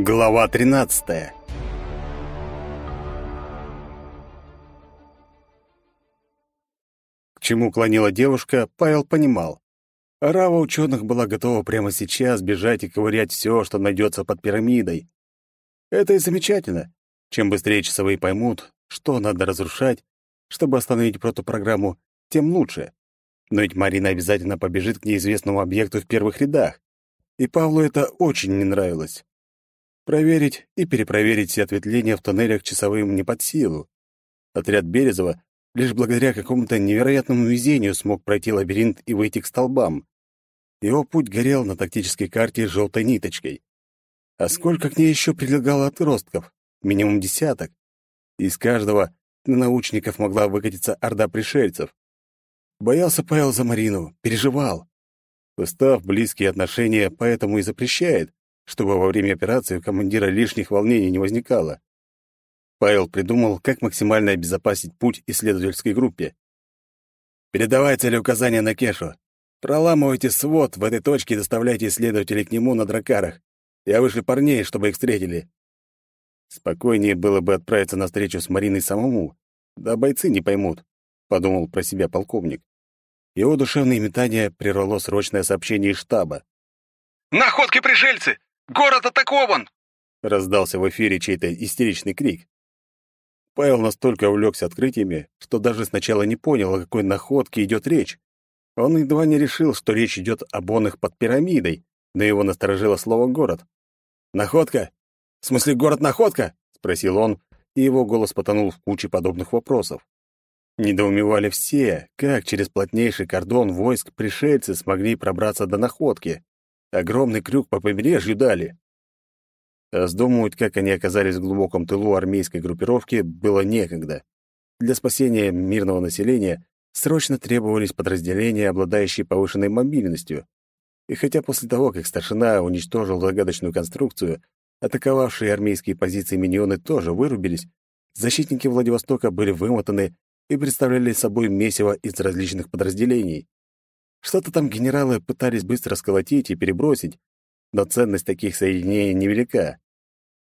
Глава 13. К чему клонила девушка, Павел понимал. Арава ученых была готова прямо сейчас бежать и ковырять все, что найдется под пирамидой. Это и замечательно. Чем быстрее часовые поймут, что надо разрушать, чтобы остановить протопрограмму, тем лучше. Но ведь Марина обязательно побежит к неизвестному объекту в первых рядах. И Павлу это очень не нравилось. Проверить и перепроверить все ответвления в тоннелях часовым не под силу. Отряд Березова лишь благодаря какому-то невероятному везению смог пройти лабиринт и выйти к столбам. Его путь горел на тактической карте желтой ниточкой. А сколько к ней еще прилегало отростков? Минимум десяток. Из каждого на научников могла выкатиться орда пришельцев. Боялся Павел за Марину, переживал. Устав близкие отношения поэтому и запрещает, чтобы во время операции у командира лишних волнений не возникало. Павел придумал, как максимально обезопасить путь исследовательской группе. «Передавай целеуказания на Кешу. Проламывайте свод в этой точке и доставляйте исследователей к нему на дракарах. Я вышлю парней, чтобы их встретили». Спокойнее было бы отправиться на встречу с Мариной самому. Да бойцы не поймут, — подумал про себя полковник. Его душевные метания прервало срочное сообщение штаба. «Находки пришельцы! Город атакован!» Раздался в эфире чей-то истеричный крик. Павел настолько увлекся открытиями, что даже сначала не понял, о какой находке идет речь. Он едва не решил, что речь идет об онных под пирамидой, но его насторожило слово «город». «Находка? В смысле, город-находка?» — спросил он, и его голос потонул в куче подобных вопросов. Недоумевали все, как через плотнейший кордон войск пришельцы смогли пробраться до находки. Огромный крюк по побережью дали. Раздумывать, как они оказались в глубоком тылу армейской группировки, было некогда. Для спасения мирного населения срочно требовались подразделения, обладающие повышенной мобильностью. И хотя после того, как старшина уничтожил загадочную конструкцию, атаковавшие армейские позиции миньоны тоже вырубились, защитники Владивостока были вымотаны и представляли собой месиво из различных подразделений. Что-то там генералы пытались быстро сколотить и перебросить, но ценность таких соединений невелика.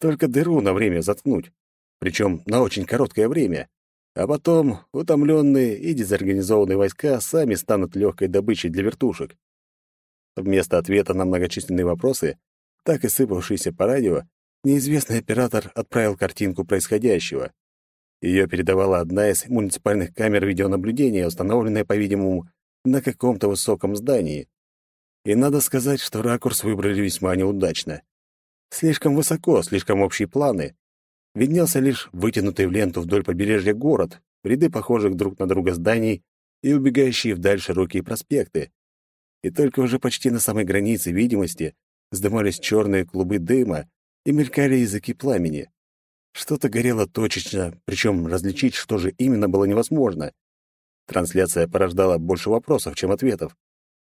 Только дыру на время заткнуть, причем на очень короткое время. А потом утомленные и дезорганизованные войска сами станут легкой добычей для вертушек. Вместо ответа на многочисленные вопросы, так и сыпавшиеся по радио, неизвестный оператор отправил картинку происходящего. Ее передавала одна из муниципальных камер видеонаблюдения, установленная, по-видимому, на каком-то высоком здании. И надо сказать, что ракурс выбрали весьма неудачно. Слишком высоко, слишком общие планы. Виднелся лишь вытянутый в ленту вдоль побережья город, ряды похожих друг на друга зданий и убегающие вдаль широкие проспекты. И только уже почти на самой границе видимости вздымались черные клубы дыма и мелькали языки пламени. Что-то горело точечно, причем различить, что же именно, было невозможно. Трансляция порождала больше вопросов, чем ответов.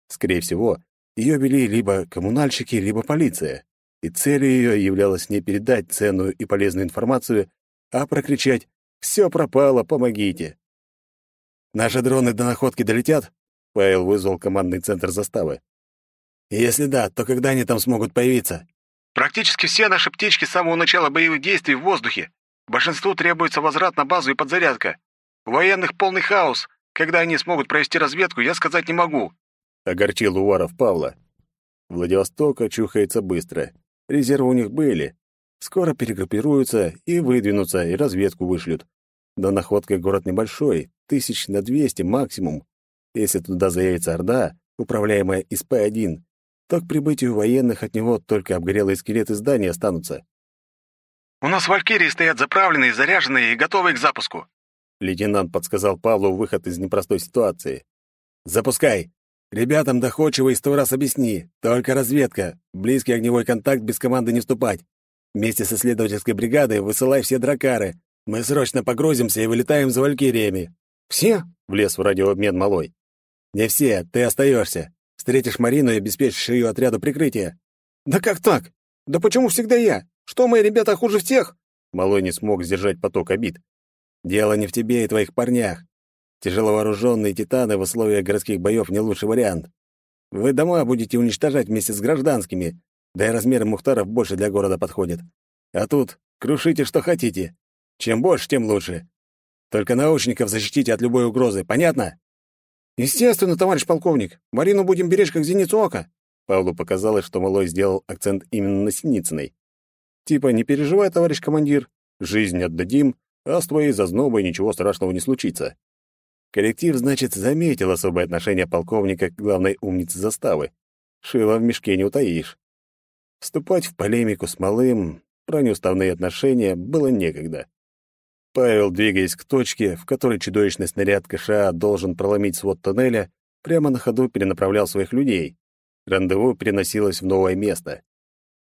Скорее всего, ее вели либо коммунальщики, либо полиция. И целью ее являлось не передать ценную и полезную информацию, а прокричать «Все пропало, помогите!». «Наши дроны до находки долетят?» Павел вызвал командный центр заставы. «Если да, то когда они там смогут появиться?» «Практически все наши птички с самого начала боевых действий в воздухе. Большинству требуется возврат на базу и подзарядка. У военных полный хаос. Когда они смогут провести разведку, я сказать не могу», — огорчил Уваров Павла. Владивосток очухается быстро. Резервы у них были. Скоро перегруппируются и выдвинутся, и разведку вышлют. До находка город небольшой, тысяч на двести максимум. Если туда заявится Орда, управляемая из П-1, то к прибытию военных от него только обгорелые скелеты здания останутся. «У нас валькирии стоят заправленные, заряженные и готовые к запуску», Лейтенант подсказал Павлу выход из непростой ситуации. «Запускай! Ребятам доходчиво и сто раз объясни. Только разведка. Близкий огневой контакт без команды не вступать. Вместе с исследовательской бригадой высылай все дракары. Мы срочно погрузимся и вылетаем за валькириями». «Все?» — влез в радиообмен малой. «Не все, ты остаешься. Встретишь Марину и обеспечишь ее отряду прикрытия». «Да как так? Да почему всегда я? Что мои ребята хуже всех?» Малой не смог сдержать поток обид. Дело не в тебе и твоих парнях. Тяжеловооруженные титаны в условиях городских боев не лучший вариант. Вы дома будете уничтожать вместе с гражданскими, да и размеры мухтаров больше для города подходят. А тут крушите, что хотите. Чем больше, тем лучше. Только научников защитите от любой угрозы, понятно? Естественно, товарищ полковник. Марину будем беречь как зеницу ока. Павлу показалось, что малой сделал акцент именно на Синицыной. Типа, не переживай, товарищ командир, жизнь отдадим, а с твоей зазнобой ничего страшного не случится. Коллектив, значит, заметил особое отношение полковника к главной умнице заставы. Шило в мешке не утаишь. Вступать в полемику с малым про неуставные отношения было некогда. Павел, двигаясь к точке, в которой чудовищный снаряд КША должен проломить свод тоннеля, прямо на ходу перенаправлял своих людей. Рандеву переносилось в новое место.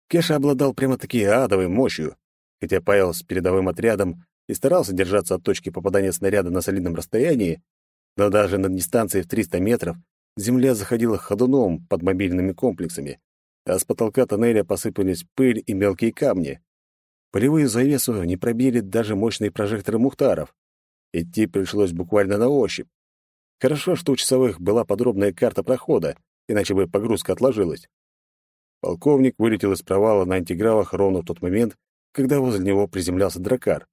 Кеша обладал прямо-таки адовой мощью, хотя Павел с передовым отрядом и старался держаться от точки попадания снаряда на солидном расстоянии, но даже на дистанции в 300 метров земля заходила ходуном под мобильными комплексами, а с потолка тоннеля посыпались пыль и мелкие камни. Полевую завесу не пробили даже мощные прожекторы Мухтаров. Идти пришлось буквально на ощупь. Хорошо, что у часовых была подробная карта прохода, иначе бы погрузка отложилась. Полковник вылетел из провала на антигравах ровно в тот момент, когда возле него приземлялся дракар.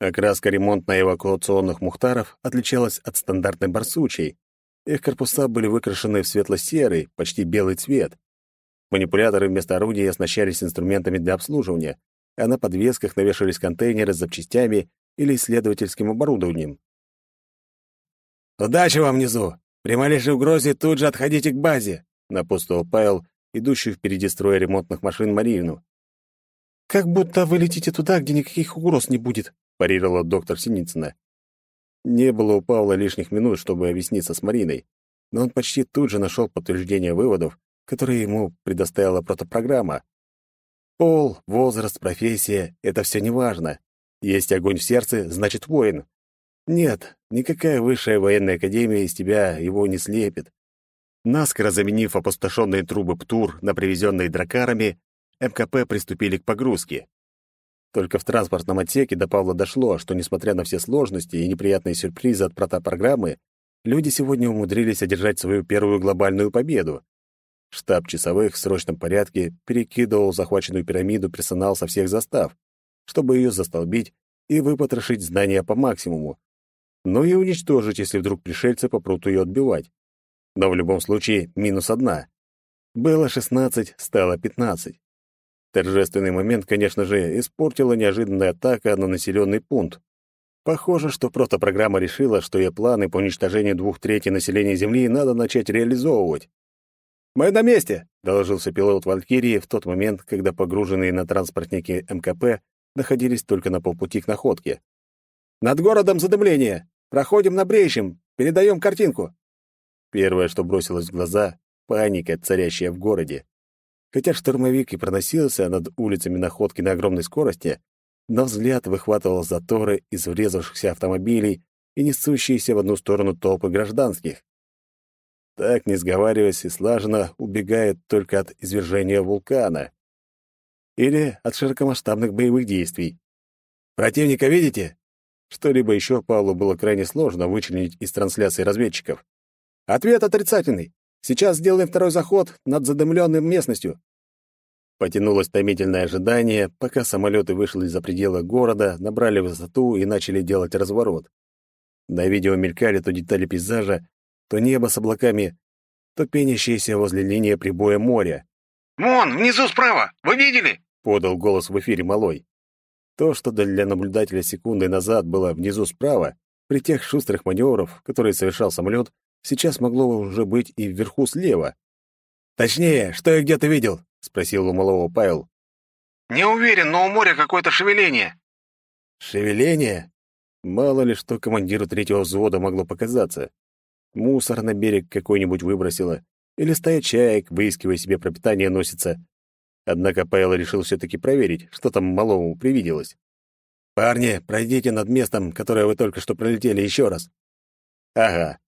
Окраска ремонтно-эвакуационных мухтаров отличалась от стандартной барсучей. Их корпуса были выкрашены в светло-серый, почти белый цвет. Манипуляторы вместо орудий оснащались инструментами для обслуживания, а на подвесках навешивались контейнеры с запчастями или исследовательским оборудованием. «Удачи вам внизу! При малейшей угрозе тут же отходите к базе!» — напутствовал Павел, идущий впереди строя ремонтных машин Марину. «Как будто вы летите туда, где никаких угроз не будет», — парировала доктор Синицына. Не было у Павла лишних минут, чтобы объясниться с Мариной, но он почти тут же нашел подтверждение выводов, которые ему предоставила протопрограмма. Пол, возраст, профессия — это все неважно. Есть огонь в сердце, значит, воин. Нет, никакая высшая военная академия из тебя его не слепит. Наскоро заменив опустошенные трубы ПТУР на привезенные дракарами, МКП приступили к погрузке. Только в транспортном отсеке до Павла дошло, что, несмотря на все сложности и неприятные сюрпризы от протопрограммы, люди сегодня умудрились одержать свою первую глобальную победу. Штаб часовых в срочном порядке перекидывал захваченную пирамиду персонал со всех застав, чтобы ее застолбить и выпотрошить здание по максимуму, но и уничтожить, если вдруг пришельцы попрут ее отбивать. Но в любом случае минус одна. Было 16, стало 15. Торжественный момент, конечно же, испортила неожиданная атака на населенный пункт. Похоже, что просто программа решила, что ее планы по уничтожению двух третей населения Земли надо начать реализовывать. «Мы на месте!» — доложился пилот «Валькирии» в тот момент, когда погруженные на транспортники МКП находились только на полпути к находке. «Над городом задымление! Проходим на Брейщем! Передаем картинку!» Первое, что бросилось в глаза — паника, царящая в городе. Хотя штурмовик и проносился над улицами находки на огромной скорости, но взгляд выхватывал заторы из врезавшихся автомобилей и несущиеся в одну сторону толпы гражданских. Так, не сговариваясь и слаженно, убегает только от извержения вулкана. Или от широкомасштабных боевых действий. «Противника видите?» Что-либо еще Павлу было крайне сложно вычленить из трансляции разведчиков. «Ответ отрицательный. Сейчас сделаем второй заход над задымленной местностью». Потянулось томительное ожидание, пока самолеты вышли за пределы города, набрали высоту и начали делать разворот. На видео мелькали то детали пейзажа, то небо с облаками, то пенящееся возле линии прибоя моря. «Вон, внизу справа! Вы видели?» — подал голос в эфире малой. То, что для наблюдателя секунды назад было внизу справа, при тех шустрых маневрах, которые совершал самолет, сейчас могло уже быть и вверху слева. «Точнее, что я где-то видел?» — спросил у малого Павел. «Не уверен, но у моря какое-то шевеление». «Шевеление?» Мало ли что командиру третьего взвода могло показаться. Мусор на берег какой-нибудь выбросило, или стая чаек, выискивая себе пропитание, носится. Однако Павел решил все-таки проверить, что там малому привиделось. «Парни, пройдите над местом, которое вы только что пролетели, еще раз». «Ага.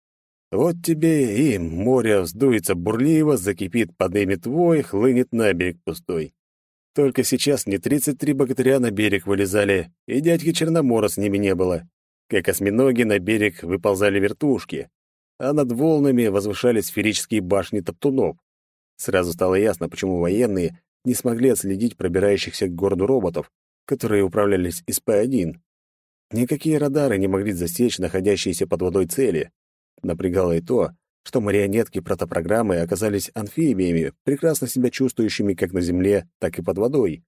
Вот тебе и море вздуется бурливо, закипит, подымет вой, хлынет на берег пустой. Только сейчас не тридцать три богатыря на берег вылезали, и дядьки Черномора с ними не было. Как осьминоги на берег выползали вертушки, а над волнами возвышались сферические башни топтунов. Сразу стало ясно, почему военные не смогли отследить пробирающихся к городу роботов, которые управлялись из П-1. Никакие радары не могли засечь находящиеся под водой цели. Напрягало и то, что марионетки протопрограммы оказались амфибиями, прекрасно себя чувствующими как на земле, так и под водой.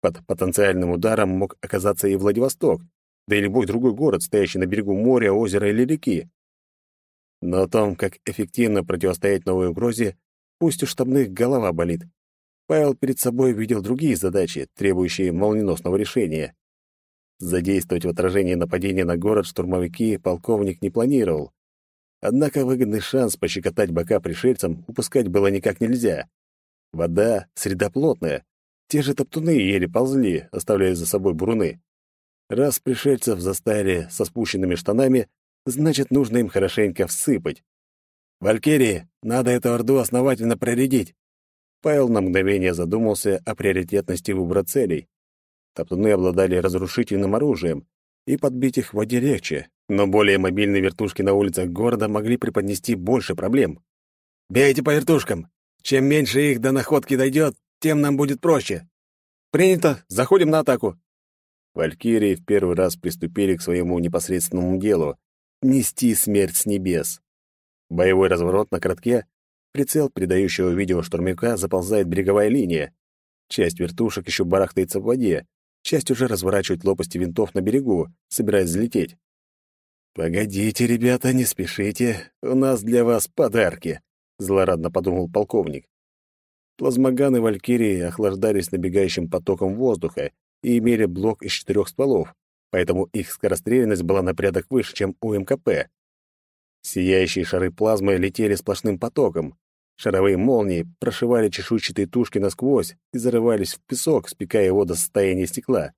Под потенциальным ударом мог оказаться и Владивосток, да и любой другой город, стоящий на берегу моря, озера или реки. Но о том, как эффективно противостоять новой угрозе, пусть у штабных голова болит. Павел перед собой видел другие задачи, требующие молниеносного решения. Задействовать в отражении нападения на город штурмовики полковник не планировал. Однако выгодный шанс пощекотать бока пришельцам упускать было никак нельзя. Вода — среда плотная. Те же топтуны еле ползли, оставляя за собой буруны. Раз пришельцев заставили со спущенными штанами, значит, нужно им хорошенько всыпать. «Валькирии, надо эту орду основательно проредить!» Павел на мгновение задумался о приоритетности выбора целей. Топтуны обладали разрушительным оружием, и подбить их в воде легче, но более мобильные вертушки на улицах города могли преподнести больше проблем. «Бейте по вертушкам! Чем меньше их до находки дойдет, тем нам будет проще!» «Принято! Заходим на атаку!» Валькирии в первый раз приступили к своему непосредственному делу — нести смерть с небес. Боевой разворот на коротке, прицел передающего видео штурмовика заползает береговая линия. Часть вертушек еще барахтается в воде, часть уже разворачивает лопасти винтов на берегу, собираясь взлететь. «Погодите, ребята, не спешите, у нас для вас подарки», — злорадно подумал полковник. Плазмоганы Валькирии охлаждались набегающим потоком воздуха и имели блок из четырех стволов, поэтому их скорострельность была на порядок выше, чем у МКП. Сияющие шары плазмы летели сплошным потоком. Шаровые молнии прошивали чешуйчатые тушки насквозь и зарывались в песок, спекая его до состояния стекла.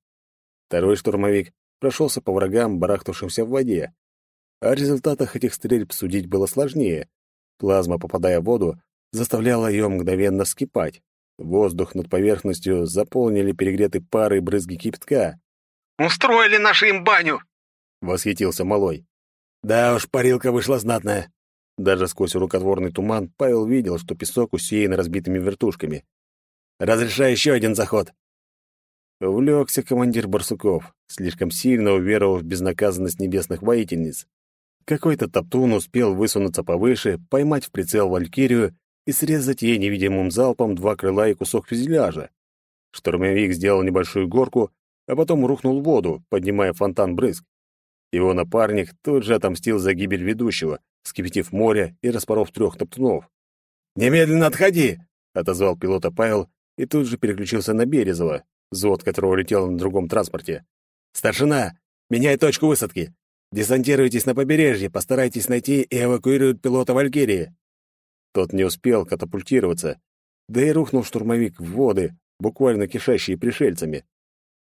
Второй штурмовик прошелся по врагам, барахтавшимся в воде. О результатах этих стрельб судить было сложнее. Плазма, попадая в воду, заставляла ее мгновенно вскипать. Воздух над поверхностью заполнили перегретой парой брызги кипятка. «Устроили наши им баню!» — восхитился малой. «Да уж, парилка вышла знатная». Даже сквозь рукотворный туман Павел видел, что песок усеян разбитыми вертушками. «Разрешаю еще один заход!» Увлекся командир Барсуков, слишком сильно уверовав в безнаказанность небесных воительниц. Какой-то топтун успел высунуться повыше, поймать в прицел валькирию и срезать ей невидимым залпом два крыла и кусок фюзеляжа. Штурмовик сделал небольшую горку, а потом рухнул в воду, поднимая фонтан брызг. Его напарник тут же отомстил за гибель ведущего, вскипятив море и распоров трех топтунов. «Немедленно отходи!» — отозвал пилота Павел и тут же переключился на Березова, взвод которого летел на другом транспорте. «Старшина, меняй точку высадки. Десантируйтесь на побережье, постарайтесь найти и эвакуировать пилота Валькирии». Тот не успел катапультироваться, да и рухнул штурмовик в воды, буквально кишащие пришельцами.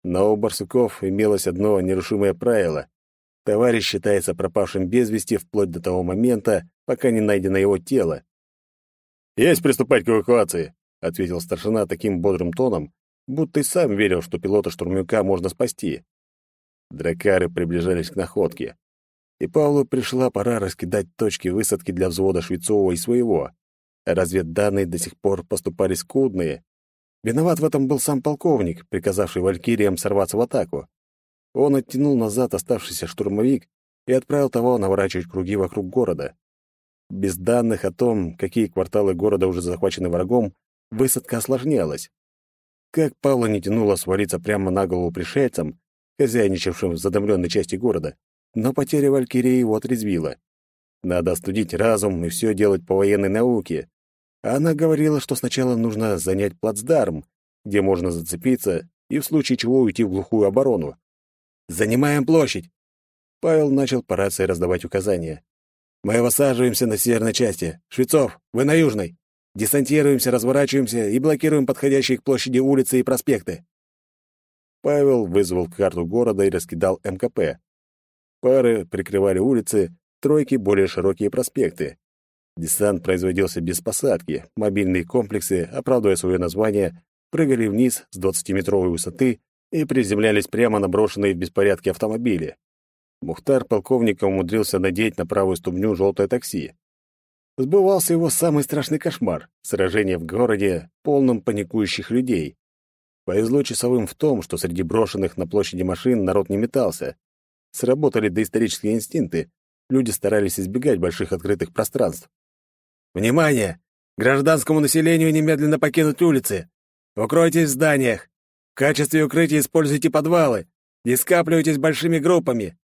Но у барсуков имелось одно нерушимое правило. Товарищ считается пропавшим без вести вплоть до того момента, пока не найдено его тело. «Есть приступать к эвакуации», — ответил старшина таким бодрым тоном, будто и сам верил, что пилота штурмовика можно спасти. Дракары приближались к находке и Павлу пришла пора раскидать точки высадки для взвода Швецова и своего. Разведданные до сих пор поступали скудные. Виноват в этом был сам полковник, приказавший валькириям сорваться в атаку. Он оттянул назад оставшийся штурмовик и отправил того наворачивать круги вокруг города. Без данных о том, какие кварталы города уже захвачены врагом, высадка осложнялась. Как Павла не тянуло свалиться прямо на голову пришельцам, хозяйничавшим в задымленной части города, но потеря Валькирии его отрезвила. Надо остудить разум и все делать по военной науке. Она говорила, что сначала нужно занять плацдарм, где можно зацепиться и в случае чего уйти в глухую оборону. «Занимаем площадь!» Павел начал по рации раздавать указания. «Мы высаживаемся на северной части. Швецов, вы на южной. Десантируемся, разворачиваемся и блокируем подходящие к площади улицы и проспекты». Павел вызвал карту города и раскидал МКП. Пары прикрывали улицы, тройки — более широкие проспекты. Десант производился без посадки, мобильные комплексы, оправдывая свое название, прыгали вниз с 20-метровой высоты и приземлялись прямо на брошенные в беспорядке автомобили. Мухтар полковника умудрился надеть на правую ступню желтое такси. Сбывался его самый страшный кошмар — сражение в городе, полном паникующих людей. Повезло часовым в том, что среди брошенных на площади машин народ не метался. Сработали доисторические инстинкты, люди старались избегать больших открытых пространств. «Внимание! Гражданскому населению немедленно покинуть улицы! Укройтесь в зданиях! В качестве укрытия используйте подвалы! Не скапливайтесь большими группами!»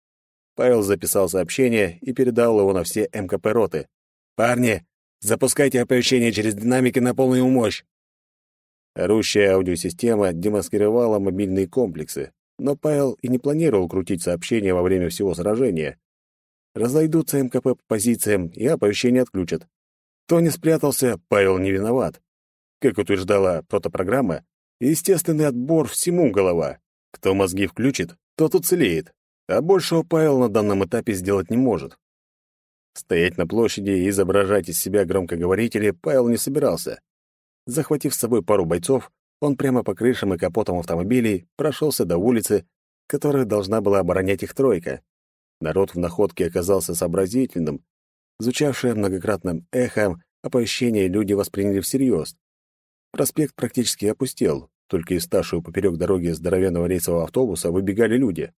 Павел записал сообщение и передал его на все МКП роты. «Парни, запускайте оповещение через динамики на полную мощь!» Орущая аудиосистема демаскировала мобильные комплексы, но Павел и не планировал крутить сообщения во время всего сражения. Разойдутся МКП по позициям, и оповещение отключат. Кто не спрятался, Павел не виноват. Как утверждала протопрограмма, естественный отбор всему голова. Кто мозги включит, тот уцелеет. А большего Павел на данном этапе сделать не может. Стоять на площади и изображать из себя громкоговорители Павел не собирался. Захватив с собой пару бойцов, он прямо по крышам и капотам автомобилей прошелся до улицы, которая должна была оборонять их тройка. Народ в находке оказался сообразительным, Звучавшее многократным эхом оповещение люди восприняли всерьез. Проспект практически опустел, только из ставшего поперек дороги здоровенного рейсового автобуса выбегали люди.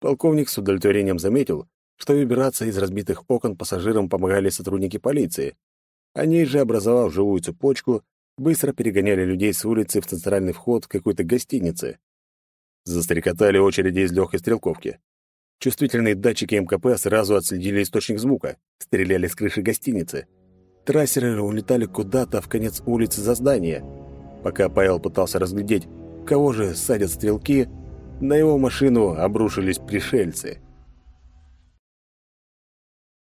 Полковник с удовлетворением заметил, что выбираться из разбитых окон пассажирам помогали сотрудники полиции. Они же, образовав живую цепочку, быстро перегоняли людей с улицы в центральный вход какой-то гостиницы. Застрекотали очереди из легкой стрелковки. Чувствительные датчики МКП сразу отследили источник звука, стреляли с крыши гостиницы. Трассеры улетали куда-то в конец улицы за здание. Пока Павел пытался разглядеть, кого же садят стрелки, на его машину обрушились пришельцы.